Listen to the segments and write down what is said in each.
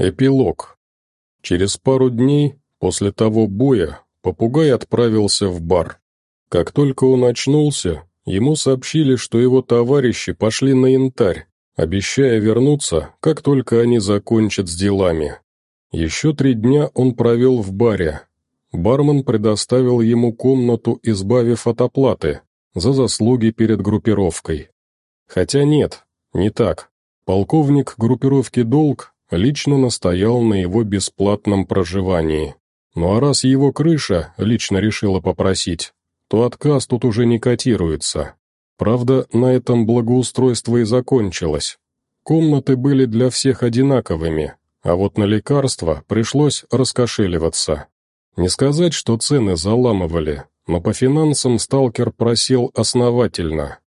Эпилог. Через пару дней после того боя попугай отправился в бар. Как только он очнулся, ему сообщили, что его товарищи пошли на янтарь, обещая вернуться, как только они закончат с делами. Еще три дня он провел в баре. Бармен предоставил ему комнату, избавив от оплаты, за заслуги перед группировкой. Хотя нет, не так. Полковник группировки «Долг» лично настоял на его бесплатном проживании. Ну а раз его крыша лично решила попросить, то отказ тут уже не котируется. Правда, на этом благоустройство и закончилось. Комнаты были для всех одинаковыми, а вот на лекарства пришлось раскошеливаться. Не сказать, что цены заламывали, но по финансам сталкер просел основательно.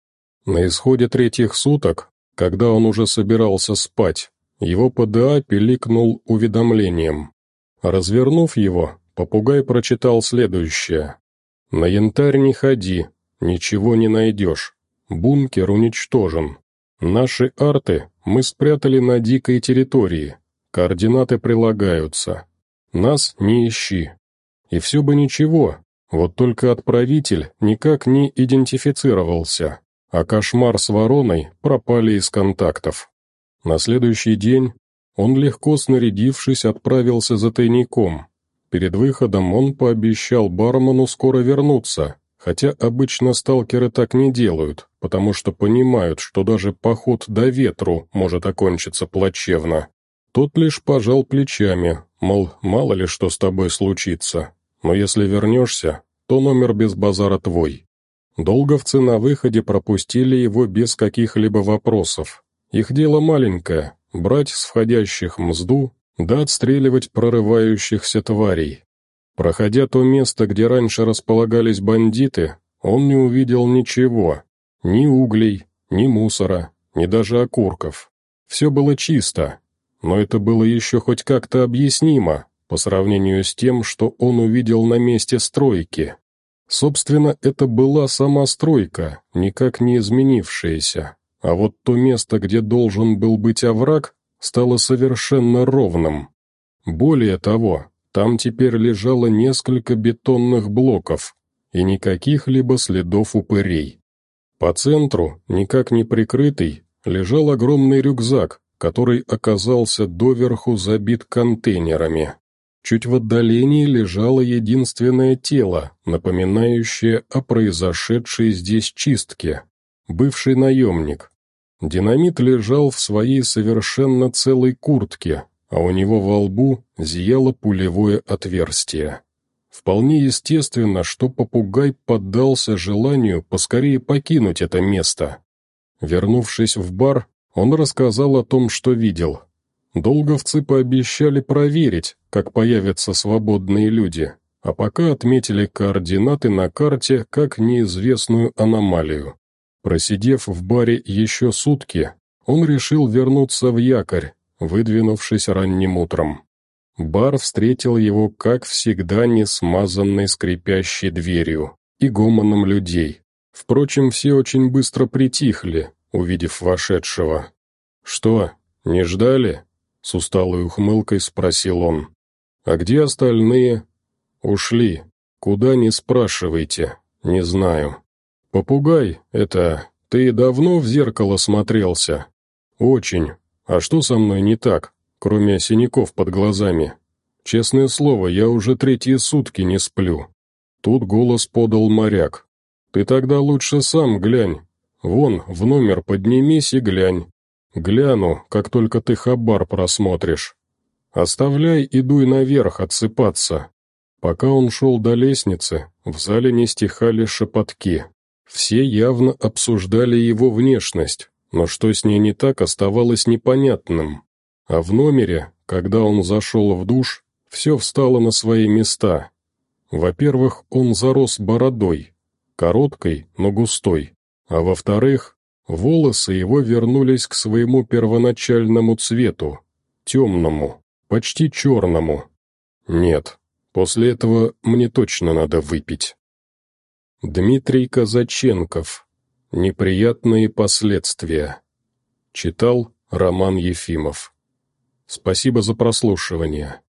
На исходе третьих суток, когда он уже собирался спать, его ПДА пиликнул уведомлением. Развернув его, попугай прочитал следующее. «На янтарь не ходи, ничего не найдешь. Бункер уничтожен. Наши арты мы спрятали на дикой территории. Координаты прилагаются. Нас не ищи. И все бы ничего, вот только отправитель никак не идентифицировался, а кошмар с вороной пропали из контактов. На следующий день он, легко снарядившись, отправился за тайником. Перед выходом он пообещал бармену скоро вернуться, хотя обычно сталкеры так не делают, потому что понимают, что даже поход до ветру может окончиться плачевно. Тот лишь пожал плечами, мол, мало ли что с тобой случится, но если вернешься, то номер без базара твой. Долговцы на выходе пропустили его без каких-либо вопросов, их дело маленькое — брать с входящих мзду, да отстреливать прорывающихся тварей. Проходя то место, где раньше располагались бандиты, он не увидел ничего. Ни углей, ни мусора, ни даже окурков. Все было чисто, но это было еще хоть как-то объяснимо по сравнению с тем, что он увидел на месте стройки. Собственно, это была сама стройка, никак не изменившаяся. А вот то место, где должен был быть овраг, стало совершенно ровным. Более того, там теперь лежало несколько бетонных блоков и никаких либо следов упырей. По центру, никак не прикрытый, лежал огромный рюкзак, который оказался доверху забит контейнерами. Чуть в отдалении лежало единственное тело, напоминающее о произошедшей здесь чистке. Бывший наемник, Динамит лежал в своей совершенно целой куртке, а у него во лбу зияло пулевое отверстие. Вполне естественно, что попугай поддался желанию поскорее покинуть это место. Вернувшись в бар, он рассказал о том, что видел. Долговцы пообещали проверить, как появятся свободные люди, а пока отметили координаты на карте как неизвестную аномалию. Просидев в баре еще сутки, он решил вернуться в якорь, выдвинувшись ранним утром. Бар встретил его, как всегда, несмазанной скрипящей дверью и гомоном людей. Впрочем, все очень быстро притихли, увидев вошедшего. «Что, не ждали?» — с усталой ухмылкой спросил он. «А где остальные?» «Ушли. Куда не спрашивайте, не знаю». «Попугай, это... Ты давно в зеркало смотрелся?» «Очень. А что со мной не так, кроме синяков под глазами? Честное слово, я уже третьи сутки не сплю». Тут голос подал моряк. «Ты тогда лучше сам глянь. Вон, в номер поднимись и глянь. Гляну, как только ты хабар просмотришь. Оставляй и дуй наверх отсыпаться». Пока он шел до лестницы, в зале не стихали шепотки. Все явно обсуждали его внешность, но что с ней не так, оставалось непонятным. А в номере, когда он зашел в душ, все встало на свои места. Во-первых, он зарос бородой, короткой, но густой, а во-вторых, волосы его вернулись к своему первоначальному цвету, темному, почти черному. Нет, после этого мне точно надо выпить. Дмитрий Казаченков. Неприятные последствия. Читал Роман Ефимов. Спасибо за прослушивание.